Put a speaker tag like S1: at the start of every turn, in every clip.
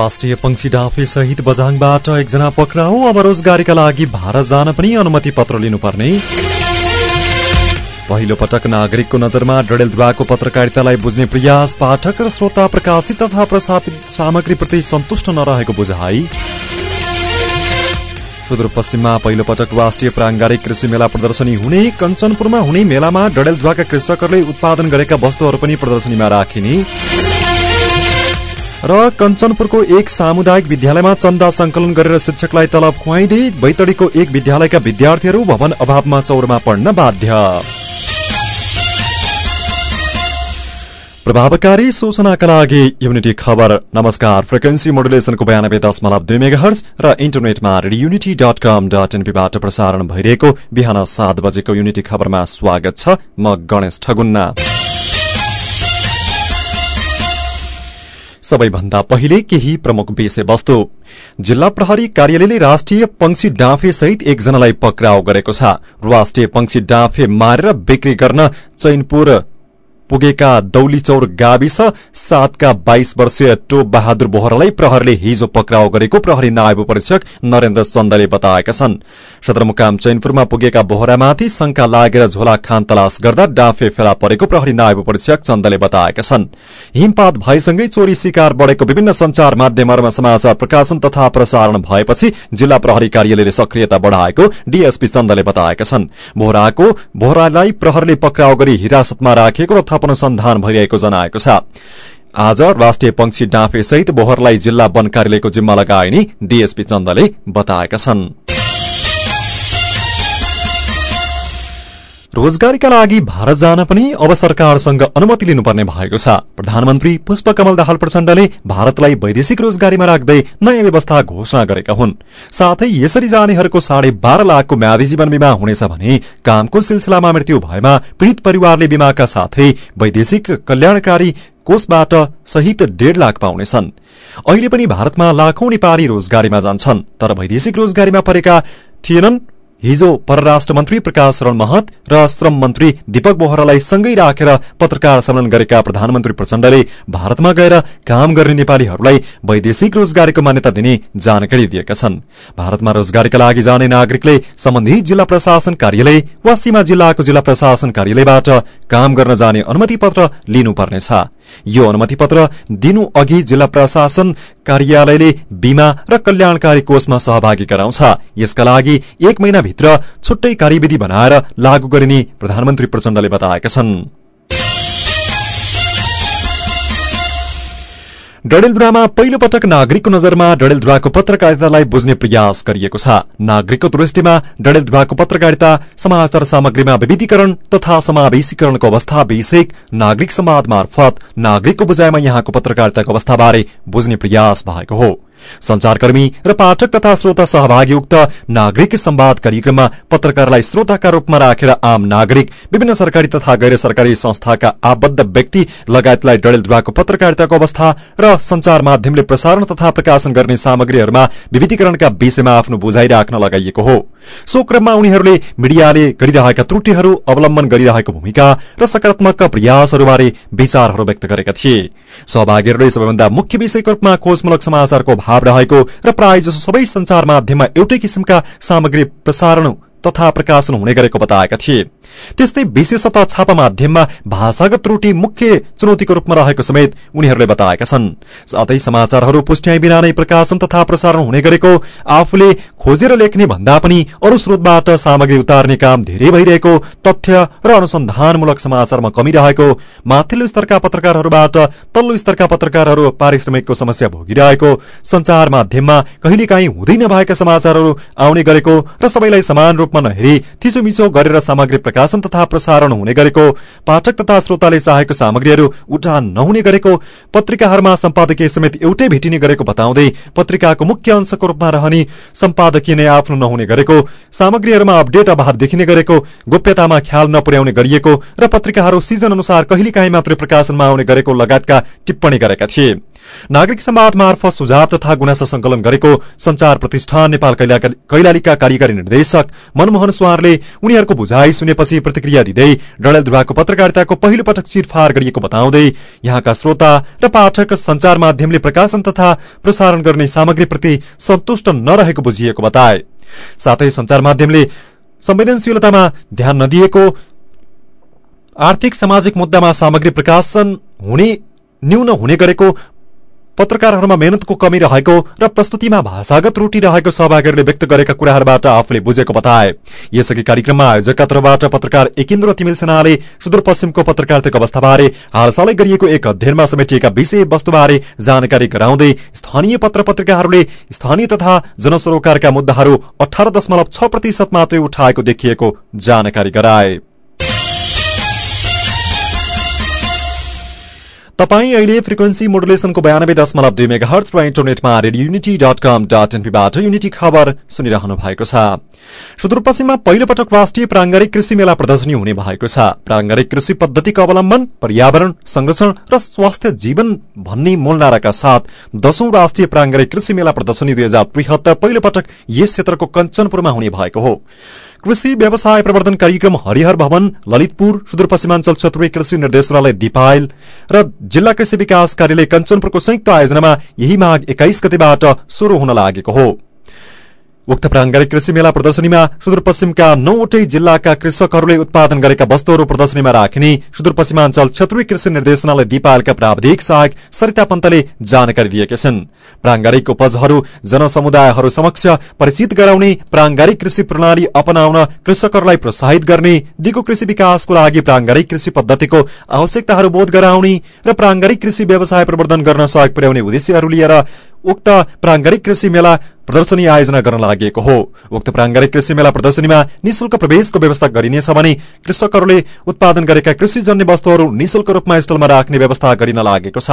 S1: राष्ट्रिय पंक्षी डाँफे सहित बझाङबाट एकजना पक्राउ अब रोजगारीका लागि भारत जान पनि अनुमति पत्र लिनुपर्ने। पहिलो पटक नागरिकको नजरमा डडेलधुवाको पत्रकारितालाई बुझ्ने प्रयास पाठक र श्रोता प्रकाशित तथा प्रसारित सामग्रीप्रति सन्तुष्ट नरहेको बुझाइ। सुदूरपश्चिममा पहिलो पटक राष्ट्रिय प्राङ्गारिक कृषि मेला प्रदर्शनी हुने कञ्चनपुरमा हुने मेलामा डडेलधुवाका कृषकहरूले उत्पादन गरेका वस्तुहरू पनि प्रदर्शनीमा राखिने। र कञ्चनपुरको एक सामुदायिक विद्यालयमा चन्दा संकलन गरेर शिक्षकलाई तलब खुवाइँदै बैतडीको एक विद्यालयका विद्यार्थीहरू भवन अभावमा चौरमा पढ्न बाध्य। प्रभावकारी सूचनाका लागि युनिटी खबर। नमस्कार फ्रिक्वेन्सी मोडुलेसनको बयानब्बे दशमलव दुई मेगा हर्ज र इन्टरनेटमा युनिटी डट कम डट एनपीबाट प्रसारण भइरहेको बिहान सात बजेको युनिटी खबरमा स्वागत छ म गणेश ठगुन्ना। सबैभन्दा पहिले केही प्रमुख विषयवस्तु। जिल्ला प्रहरी कार्यालयले राष्ट्रिय पंक्षी डाँफे सहित एकजनालाई पक्राउ गरेको छ। राष्ट्रिय पंक्षी डाँफे मारेर बिक्री गर्न चैनपुर पुगेका दौलीचौर गाविस सातका बाइस वर्षीय टोप बहादुर बोहरालाई प्रहरले हिजो पक्राउ गरेको प्रहरी नायब परीक्षक नरेन्द्र चन्दले बताएका छन्। सदरमुकाम चैनपुरमा पुगेका बोहरामाथि शंका लागेर झोला खान तलास गर्दा डाँफे फेला परेको प्रहरी नायब परीक्षक चन्दले बताएका छन्। हिमपात भएसँगै चोरी शिकार बढ़ेको विभिन्न संचार माध्यमहरूमा समाचार प्रकाशन तथा प्रसारण भएपछि जिल्ला प्रहरी कार्यालयले सक्रियता बढ़ाएको डीएसपी चन्दले बताएका छन्। बोहराको बोहरालाई प्रहरले पक्राउ गरी हिरासतमा राखेको र अनुसन्धान भइरहेको जनाएको छ। आज राष्ट्रिय पंक्षी डाँफे सहित बोहरलाई जिल्ला वन कार्यालयको जिम्मा लगाइने डीएसपी चन्दले बताएका छन्। रोजगारीका लागि भारत जान पनि अब सरकारसँग अनुमति लिनुपर्ने भएको छ। प्रधानमन्त्री पुष्पकमल दाहाल प्रचण्डले भारतलाई वैदेशिक रोजगारीमा राख्दै नयाँ व्यवस्था घोषणा गरेका हुन्। साथै यसरी जानेहरूको साढे बाह्र लाखको म्यादी जीवन बीमा हुनेछ भने कामको सिलसिलामा मृत्यु भएमा पीड़ित परिवारले बीमाका साथै वैदेशिक कल्याणकारी कोषबाट सहित डेढ़ लाख पाउनेछन्। अहिले पनि भारतमा लाखौं नेपाली रोजगारीमा जान्छन् तर वैदेशिक रोजगारीमा परेका थिएनन् हिजो परराष्ट्र मन्त्री प्रकाश शरण महत र श्रम मन्त्री दीपक बोहरालाई सँगै राखेर पत्रकार सम्मेलन गरेका प्रधानमन्त्री प्रचण्डले भारतमा गएर काम गर्ने नेपालीहरूलाई वैदेशिक रोजगारीको मान्यता दिने जानकारी दिएका छन्। भारतमा रोजगारीका लागि जाने नागरिकले सम्बन्धित जिल्ला प्रशासन कार्यालय वा सीमा जिल्लाको जिल्ला प्रशासन कार्यालयबाट काम गर्न जाने अनुमति पत्र लिनुपर्नेछ। यो अनुमति पत्र दिनु अघि जिल्ला प्रशासन कार्यालयले बीमा र कल्याणकारी कोषमा सहभागी गराउँछ। यसका लागि एक महिनाभित्र छुट्टै कार्यविधि बनाएर लागू गरिने प्रधानमन्त्री प्रचण्डले बताएका छन्। डडेलधुरामा पहिलो पटक नागरिकको नजरमा डडेलधुराको पत्रकारितालाई बुझ्ने प्रयास गरिएको छ। नागरिकको दृष्टिमा डडेलधुराको पत्रकारिता समाचार सामग्रीमा विविधीकरण तथा समावेशीकरणको अवस्था विषयक नागरिक संवाद मार्फत नागरिकको बुझाइमा यहाँको पत्रकारिताको अवस्थाबारे बुझ्ने प्रयास भएको हो। संचारकर्मी र पाठक तथा श्रोता सहभागी उक्त नागरिक संवाद कार्यक्रममा पत्रकारलाई श्रोताका रूपमा राखेर आम नागरिक विभिन्न सरकारी तथा गैर सरकारी संस्थाका आबद्ध व्यक्ति लगायतलाई डडेलधुवाको पत्रकारिताको अवस्था र संचार माध्यमले प्रसारण तथा प्रकाशन गर्ने सामग्रीहरूमा विविधीकरणका विषयमा आफ्नो बुझाइ राख्न लगाइएको हो। सो क्रममा उनीहरूले मीडियाले गरिरहेका त्रुटिहरू अवलम्बन गरिरहेको भूमिका र सकारात्मक प्रयासहरूबारे विचारहरू व्यक्त गरेका थिए। सहभागीहरूले सबैभन्दा मुख्य विषयको रूपमा खोजमूलक समाचारको भाव रहेको र प्राय जसो सबै संचार माध्यममा एउटै किसिमका सामग्री प्रसारण तथा प्रकाशन हुने गरेको बताएका थिए। त्यस्तै विशेषतः छापा माध्यममा भाषागत त्रुटि मुख्य चुनौतीको रूपमा रहेको समेत उनीहरूले बताएका छन्। साथै समाचारहरू पुष्ट्याइ बिना नै प्रकाशन तथा प्रसारण हुने गरेको आफूले खोजेर लेख्ने भन्दा पनि अरू स्रोतबाट सामग्री उतार्ने काम धेरै भइरहेको तथ्य र अनुसन्धानमूलक समाचारमा कमी रहेको माथिल्लो स्तरका पत्रकारहरूबाट तल्लो स्तरका पत्रकारहरू पारिश्रमिकको समस्या भोगिरहेको संचार माध्यममा कहिलेकाहीँ हुँदै नभएका समाचारहरू आउने गरेको र सबैलाई समान रूपमा नहेरी थिचोमिचो गरेर सामग्री प्रकाशन तथा प्रसारण हुने गरेको पाठक तथा श्रोताले चाहेको सामग्रीहरू उठान नहुने गरेको पत्रिकाहरूमा सम्पादकीय समेत एउटै भेटिने गरेको बताउँदै पत्रिकाको मुख्य अंशको रूपमा रहने सम्पादकीय नै आफ्नो नहुने गरेको सामग्रीहरूमा अपडेट अभाव देखिने गरेको गोप्यतामा ख्याल नपुर्याउने गरिएको र पत्रिकाहरू सिजन अनुसार कहिलेकाहीँ मात्रै प्रकाशनमा आउने गरेको लगायतका टिप्पणी गरेका थिए। नागरिक सम्वाद मार्फत सुझाव तथा गुनासो संकलन गरेको संचार प्रतिष्ठान नेपाल कैलालीका कार्यकारी निर्देशक मनमोहन स्वारले उनीहरूको बुझाइ सुने प्रसारणपछि प्रतिक्रिया दिँदै डडेलधुवाको पत्रकारिताको पहिलो पटक चिरफार गरिएको बताउँदै यहाँका श्रोता र पाठक संचार माध्यमले प्रकाशन तथा प्रसारण गर्ने सामग्रीप्रति सन्तुष्ट नरहेको बुझिएको बताए। साथै संचार माध्यमले संवेदनशीलतामा ध्यान नदिएको आर्थिक सामाजिक मुद्दामा सामग्री प्रकाशन हुने न्यून हुने गरेको पत्रकारहरूमा मेहनतको कमी रहेको र प्रस्तुतिमा भाषागत त्रुटि रहेको सहभागीहरूले व्यक्त गरेका कुराहरूबाट आफूले बुझेको बताए। यसअघि कार्यक्रममा आयोजकका तर्फबाट पत्रकार एकेन्द्र तिमिल सेनाले सुदूरपश्चिमको पत्रकारिताको अवस्थाबारे हालसालै गरिएको एक अध्ययनमा समेटिएका विषय वस्तुबारे जानकारी गराउँदै स्थानीय पत्र पत्रिकाहरूले स्थानीय तथा जनसरोकारका मुद्दाहरू अठार दशमलव छ प्रतिशत मात्रै उठाएको देखिएको जानकारी गराए। तपाईँ अहिले फ्रिक्वेन्सी मोडुलेसनको बयानब्बे दशमलव दुई मेगा हर्च र इन्टरनेटमा radio Unity dot com dot एनपीबाट Unity खबर सुनिरहनु भएको छ। सुदूरपश्चिममा पहिलो पटक राष्ट्रिय प्राङ्गारिक कृषि मेला प्रदर्शनी हुने भएको छ। प्राङ्गारिक कृषि पद्धतिको अवलम्बन पर्यावरण संरक्षण र स्वास्थ्य जीवन भन्ने मूलनाराका साथ दशौं राष्ट्रिय प्राङ्गारिक कृषि मेला प्रदर्शनी दुई हजार त्रिहत्तर पहिलो पटक यस क्षेत्रको कञ्चनपुरमा हुने भएको हो। कृषि व्यवसाय प्रवर्धन कार्यक्रम हरिहर भवन ललितपुर सुदूरपश्चिमाञ्चल क्षेत्रीय कृषि निर्देशनालय दिपायल र जिल्ला कृषि विकास कार्यालय कञ्चनपुरको संयुक्त आयोजनामा यही माघ एक्काइस गतिबाट शुरू हुन लागेको हो। उक्त प्राङ्गारिक कृषि मेला प्रदर्शनीमा सुदूरपश्चिमका नौवटै जिल्लाका कृषकहरूले उत्पादन गरेका वस्तुहरू प्रदर्शनीमा राखिने सुदूरपश्चिमाञ्चल क्षेत्रीय कृषि निर्देशनालय दिपालका प्राविधिक सहायक सरिता पन्तले जानकारी दिएका छन्। प्राङ्गारिक उपजहरू जनसमुदायहरू समक्ष परिचित गराउने प्राङ्गारिक कृषि प्रणाली अपनाउन कृषकहरूलाई प्रोत्साहित गर्ने दिगो कृषि विकासको लागि प्राङ्गारिक कृषि पद्धतिको आवश्यकताहरू बोध गराउने र प्राङ्गारिक कृषि व्यवसाय प्रवर्धन गर्न सहयोग पुर्याउने उद्देश्यहरू लिएर उक्त प्राङ्गारिक कृषि मेला प्रदर्शनी आयोजना गर्न लागि हो। उक्त प्राङ्गारिक कृषि मेला प्रदर्शनीमा निशुल्क प्रवेशको व्यवस्था गरिनेछ भने कृषकहरूले उत्पादन गरेका कृषिजन्य वस्तुहरू निशुल्क रूपमा स्टलमा राख्ने व्यवस्था गरिन लागेको छ।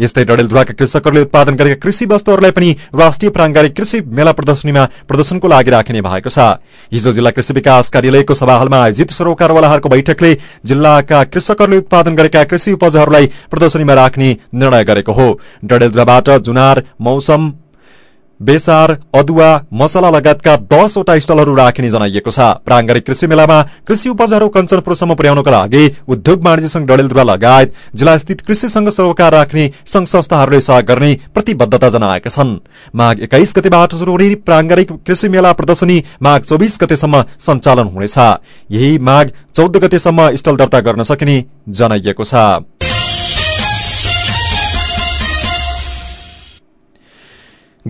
S1: यस्तै डडेलधुवाका कृषकहरूले उत्पादन गरेका कृषि वस्तुहरूलाई पनि राष्ट्रिय प्राङ्गारिक कृषि मेला प्रदर्शनीमा प्रदर्शनको लागि राखिने भएको छ। हिजो जिल्ला कृषि विकास कार्यालयको सभाहालमा आयोजित सरोकारवालाहरूको बैठकले जिल्लाका कृषकहरूले उत्पादन गरेका कृषि उपजहरूलाई प्रदर्शनीमा राख्ने निर्णय गरेको हो। डडेलधुवाबाट जुनार मौसम बेसार अदुवा मसला लगायतका दसवटा स्टलहरू राखिने जनाइएको छ। प्राङ्गारिक कृषि मेलामा कृषि उपजहरू कञ्चनपुरसम्म पुर्याउनका लागि उद्योग वाणिज्य संघ डडेलधुवा लगायत जिल्लास्थित कृषि संघ सरोकार राख्ने संघ संस्थाहरूले सहयोग गर्ने प्रतिबद्धता जनाएका छन्। माघ एक्काइस गतेबाट शुरू हुने प्राङ्गारिक कृषि मेला प्रदर्शनी माघ चौबिस गतेसम्म सञ्चालन हुनेछ। यही माघ चौध गतेसम्म स्टल दर्ता गर्न सकिने जनाइएको छ।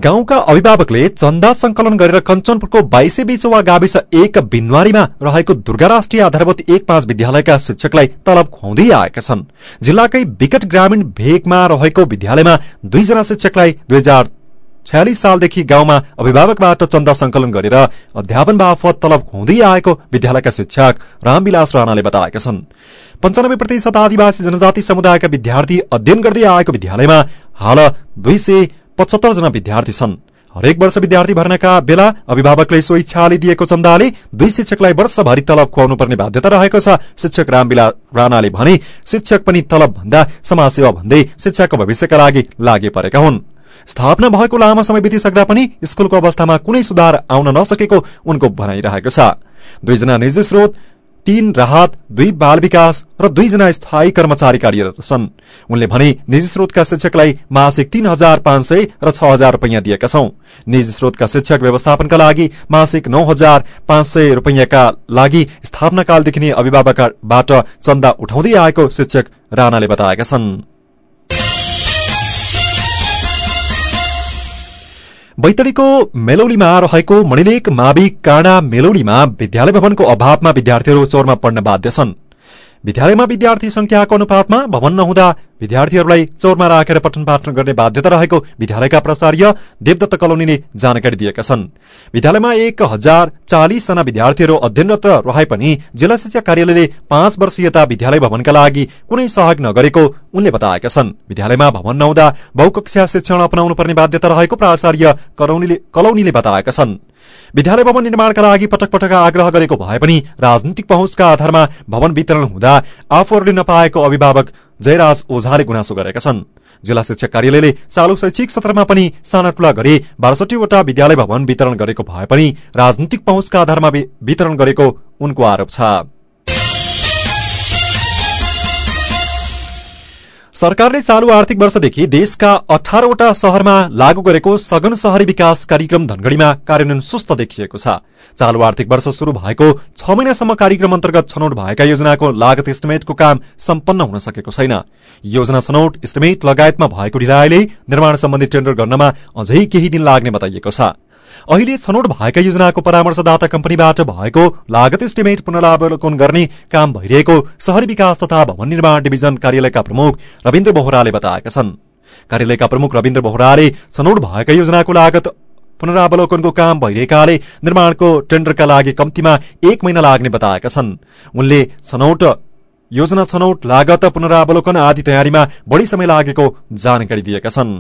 S1: गाउँका अभिभावकले चन्दा संकलन गरेर कञ्चनपुरको बाइसे बिचवा गाविस एक बिनवारीमा रहेको दुर्गा राष्ट्रिय आधारभूत एक पाँच विद्यालयका शिक्षकलाई तलब खुवाउँदै आएका छन्। जिल्लाकै विकट ग्रामीण भेगमा रहेको विद्यालयमा दुईजना शिक्षकलाई दुई छयालिस सालदेखि गाउँमा अभिभावकबाट चन्दा संकलन गरेर अध्यापन बापत तलब खुवाउँदै आएको विद्यालयका शिक्षक रामविलास राणाले बताएका छन्। पञ्चानब्बे प्रतिशत आदिवासी जनजाति समुदायका विद्यार्थी अध्ययन गर्दै आएको विद्यालयमा हाल दुई सय पचहत्तर जना विद्यार्थी छन्। हरेक वर्ष विद्यार्थी भर्नका बेला अभिभावकले सो इच्छाले दिएको चन्दाले दुई शिक्षकलाई वर्षभरि तलब खुवाउनु पर्ने बाध्यता रहेको छ शिक्षक रामविला राणाले भने शिक्षक पनि तलब भन्दा समाजसेवा भन्दै शिक्षाको भविष्यका लागि लागे परेका हुन्। स्थापना भएको लामो समय बितिसक्दा पनि स्कूलको अवस्थामा कुनै सुधार आउन नसकेको उनको भनाइरहेको छ। दुईजना निजी स्रोत तीन राहत दुई बाल विकास र दुईजना स्थायी कर्मचारी कार्यरत छन्। उनले भने निजी स्रोतका शिक्षकलाई मासिक तीन हजार पाँच सय र छ हजार रूपियाँ दिएका छौं। निजी स्रोतका शिक्षक व्यवस्थापनका लागि मासिक नौ हजार पाँच सय रूपियाँका लागि स्थापनाकालदेखि नै अभिभावकबाट चन्दा उठाउँदै आएको शिक्षक राणाले बताएका छन्। बैतडीको मेलौलीमा रहेको मणिलेक मावि काँडा मेलौलीमा विद्यालय भवनको अभावमा विद्यार्थीहरू चोरमा पढ्न बाध्य छन्। विद्यालयमा विद्यार्थी संख्याको अनुपातमा भवन नहुँदा विद्यार्थीहरूलाई चौरमा राखेर पठन पाठन गर्ने बाध्यता रहेको विद्यालयका प्राचार्य देवदत्त कलोनीले जानकारी दिएका छन्। विद्यालयमा एक हजार चालिसजना विद्यार्थीहरू अध्ययनरत रहे पनि जिल्ला शिक्षा कार्यालयले पाँच वर्षीयता विद्यालय भवनका लागि कुनै सहयोग नगरेको उनले बताएका छन्। विद्यालयमा भवन नहुँदा बहुकक्षा शिक्षण अपनाउनु पर्ने बाध्यता रहेको प्राचार्य कलौनीले बताएका छन्। विद्यालय भवन निर्माणका लागि पटक पटक आग्रह गरेको भए पनि राजनीतिक पहुँचका आधारमा भवन वितरण हुँदा आफूहरूले नपाएको अभिभावक जयराज ओझाले गुनासो गरेका छन्। जिल्ला शिक्षा कार्यालयले चालू शैक्षिक सत्रमा पनि साना टुला गरी बासठीवटा विद्यालय भवन वितरण गरेको भए पनि राजनीतिक पहुँचका आधारमा वितरण गरेको उनको आरोप छ। सरकारले चालू आर्थिक वर्षदेखि देशका अठारवटा शहरमा लागू गरेको सघन शहरी विकास कार्यक्रम धनगढ़ीमा कार्यान्वयन सुस्त देखिएको छ। चालू आर्थिक वर्ष शुरू भएको छ महिनासम्म कार्यक्रम अन्तर्गत छनौट भएका योजनाको लागत इस्टिमेटको काम सम्पन्न हुन सकेको छैन। योजना छनौट इस्टिमेट लगायतमा भएको ढिलाइले निर्माण सम्बन्धी टेन्डर गर्नमा अझै केही दिन लाग्ने बताइएको छ। अहिले छनौट भएका योजनाको परामर्शदाता कम्पनीबाट भएको लागत इस्टिमेट पुनरावलोकन गर्ने काम भइरहेको शहरी विकास तथा भवन निर्माण डिभिजन कार्यालयका प्रमुख रविन्द्र बोहराले बताएका छन्। कार्यालयका प्रमुख रविन्द्र बोहराले छनौट भएका योजनाको लागत पुनरावलोकनको काम भइरहेकाले निर्माणको टेन्डरका लागि कम्तीमा एक महिना लाग्ने बताएका छन्। उनले छनौट योजना छनौट लागत पुनरावलोकन आदि तयारीमा बढ़ी समय लागेको जानकारी दिएका छन्।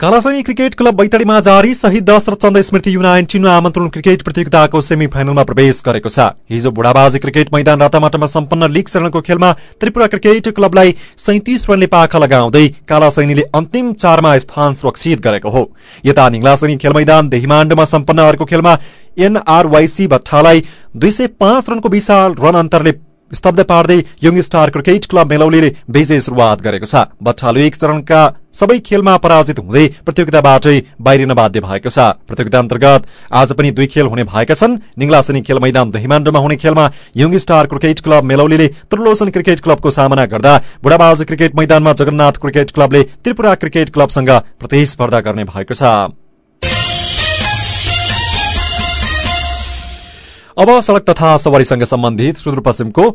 S1: कालासैनी क्रिकेट क्लब बैतडीमा जारी शहीद दश र चन्द स्मृति युनाइन्टिन आमन्त्रण क्रिकेट प्रतियोगिताको सेमी फाइनलमा प्रवेश गरेको छ। हिजो बुढाबाजी क्रिकेट मैदान रातामाटामा सम्पन्न लीग चरणको खेलमा त्रिपुरा क्रिकेट क्लबलाई सैतिस रनले पाखा लगाउँदै कालासैनीले अन्तिम चारमा स्थान सुरक्षित गरेको हो। यता निङ्लासैनी खेल मैदान देहिमाण्डमा सम्पन्न अर्को खेलमा एनआरवाईसी भट्टालाई दुई सय पाँच रनको विशाल रन अन्तरले स्तब्ध पार्दै यङ स्टार क्रिकेट क्लब मेलौलीले विजय शुरूआत गरेको छ। बच्चालु एक चरणका सबै खेलमा पराजित हुँदै प्रतियोगिताबाटै बाहिरिन बाध्य भएको छ। प्रतियोगिता अन्तर्गत आज पनि दुई खेल हुने भएका छन्। निङ्लासनी खेल मैदान दहिमाण्डमा हुने खेलमा यङ स्टार क्रिकेट क्लब मेलौलीले त्रिलोचन क्रिकेट क्लबको सामना गर्दा बुढाबाज क्रिकेट मैदानमा जगन्नाथ क्रिकेट क्लबले त्रिपुरा क्रिकेट क्लबसँग प्रतिस्पर्धा गर्ने भएको छ। अब सड़क तथा सवारीसँग सम्बन्धित सुदूरपश्चिमको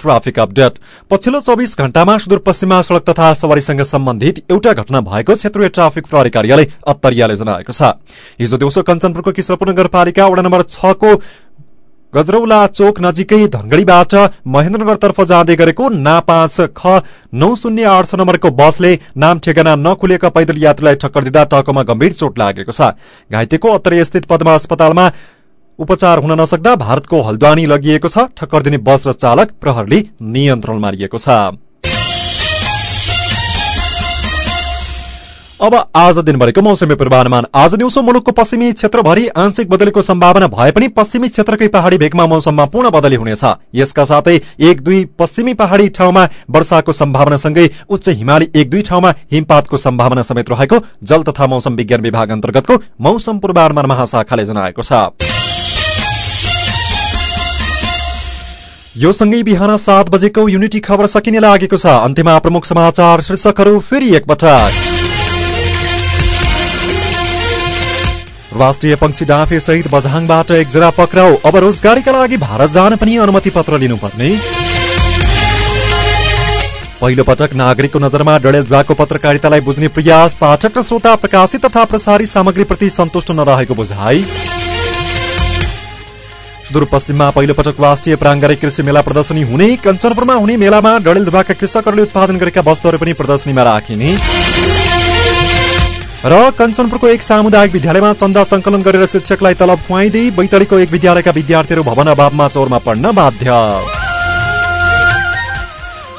S1: ट्राफिक अपडेट। पछिल्लो चौबिस घण्टामा सुदूरपश्चिममा सड़क तथा सवारीसँग सम्बन्धित एउटा घटना भएको क्षेत्रीय ट्राफिक प्रहरी कार्यालय अत्तरियाले जनाएको छ। हिजो दिउँसो कञ्चनपुरको किशोरपुर नगरपालिका वडा नम्बर छको गजरौला चोक नजिकै धनगढ़ीबाट महेन्द्रनगरतर्फ जाँदै गरेको ना पाँच ख नौ शून्य आठ छ नम्बरको बसले नाम ठेगाना नखुलेका पैदल यात्रीलाई ठक्कर दिँदा टाउकोमा गम्भीर चोट लागेको छ। घाइतेको अत्तरी स्थित पद्मा अस्पतालमा उपचार हुन नसक्दा भारतको हल्द्वानी लगिएको छ। ठक्कर दिने बस र चालक प्रहरले नियन्त्रण मारिएको छ। अब आज दिनभरिको मौसमी पूर्वानुमान। आज दिउँसो मुलुकको पश्चिमी क्षेत्रभरि आंशिक बदलीको सम्भावना भए पनि पश्चिमी क्षेत्रकै पहाड़ी भेगमा मौसममा पूर्ण बदली हुनेछ। यसका साथै एक दुई पश्चिमी पहाड़ी ठाउँमा वर्षाको सम्भावनासँगै उच्च हिमाली एक दुई ठाउँमा हिमपातको सम्भावना समेत रहेको जल तथा मौसम विज्ञान विभाग अन्तर्गतको मौसम पूर्वानुमान महाशाखाले जनाएको छ। यो सँगै बिहान सात बजेको युनिटी खबर सकिने लागेको छ। अन्त्यमा प्रमुख समाचार शीर्षकहरू फेरि एकपटक। राष्ट्रिय पंक्षी डाँफे सहित बझाङबाट एकजना पक्राउ अब रोजगारीका लागि भारत जान पनि अनुमति पत्र लिनुपर्ने। पहिलो पटक नागरिकको नजरमा डडेलद्वाको पत्रकारितालाई बुझ्ने प्रयास पाठक र श्रोता प्रकाशित तथा प्रसारित सामग्रीप्रति सन्तुष्ट नरहेको बुझाइ। सुदूरपश्चिममा पहिलो पटक राष्ट्रिय प्राङ्गारिक कृषि मेला प्रदर्शनी हुने कञ्चनपुरमा हुने मेलामा डडेलधुवाका कृषकहरूले उत्पादन गरेका वस्तुहरू पनि प्रदर्शनीमा राखिने। र कञ्चनपुरको एक सामुदायिक विद्यालयमा चन्दा संकलन गरेर शिक्षकलाई तलब खुवाइँदै बैतडीको एक विद्यालयका विद्यार्थीहरू भवन अभावमा चौरमा पढ्न बाध्य।